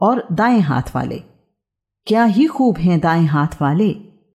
और दाएँ हाथ वाले। क्या ही खूब हैं दाएँ हाथ वाले।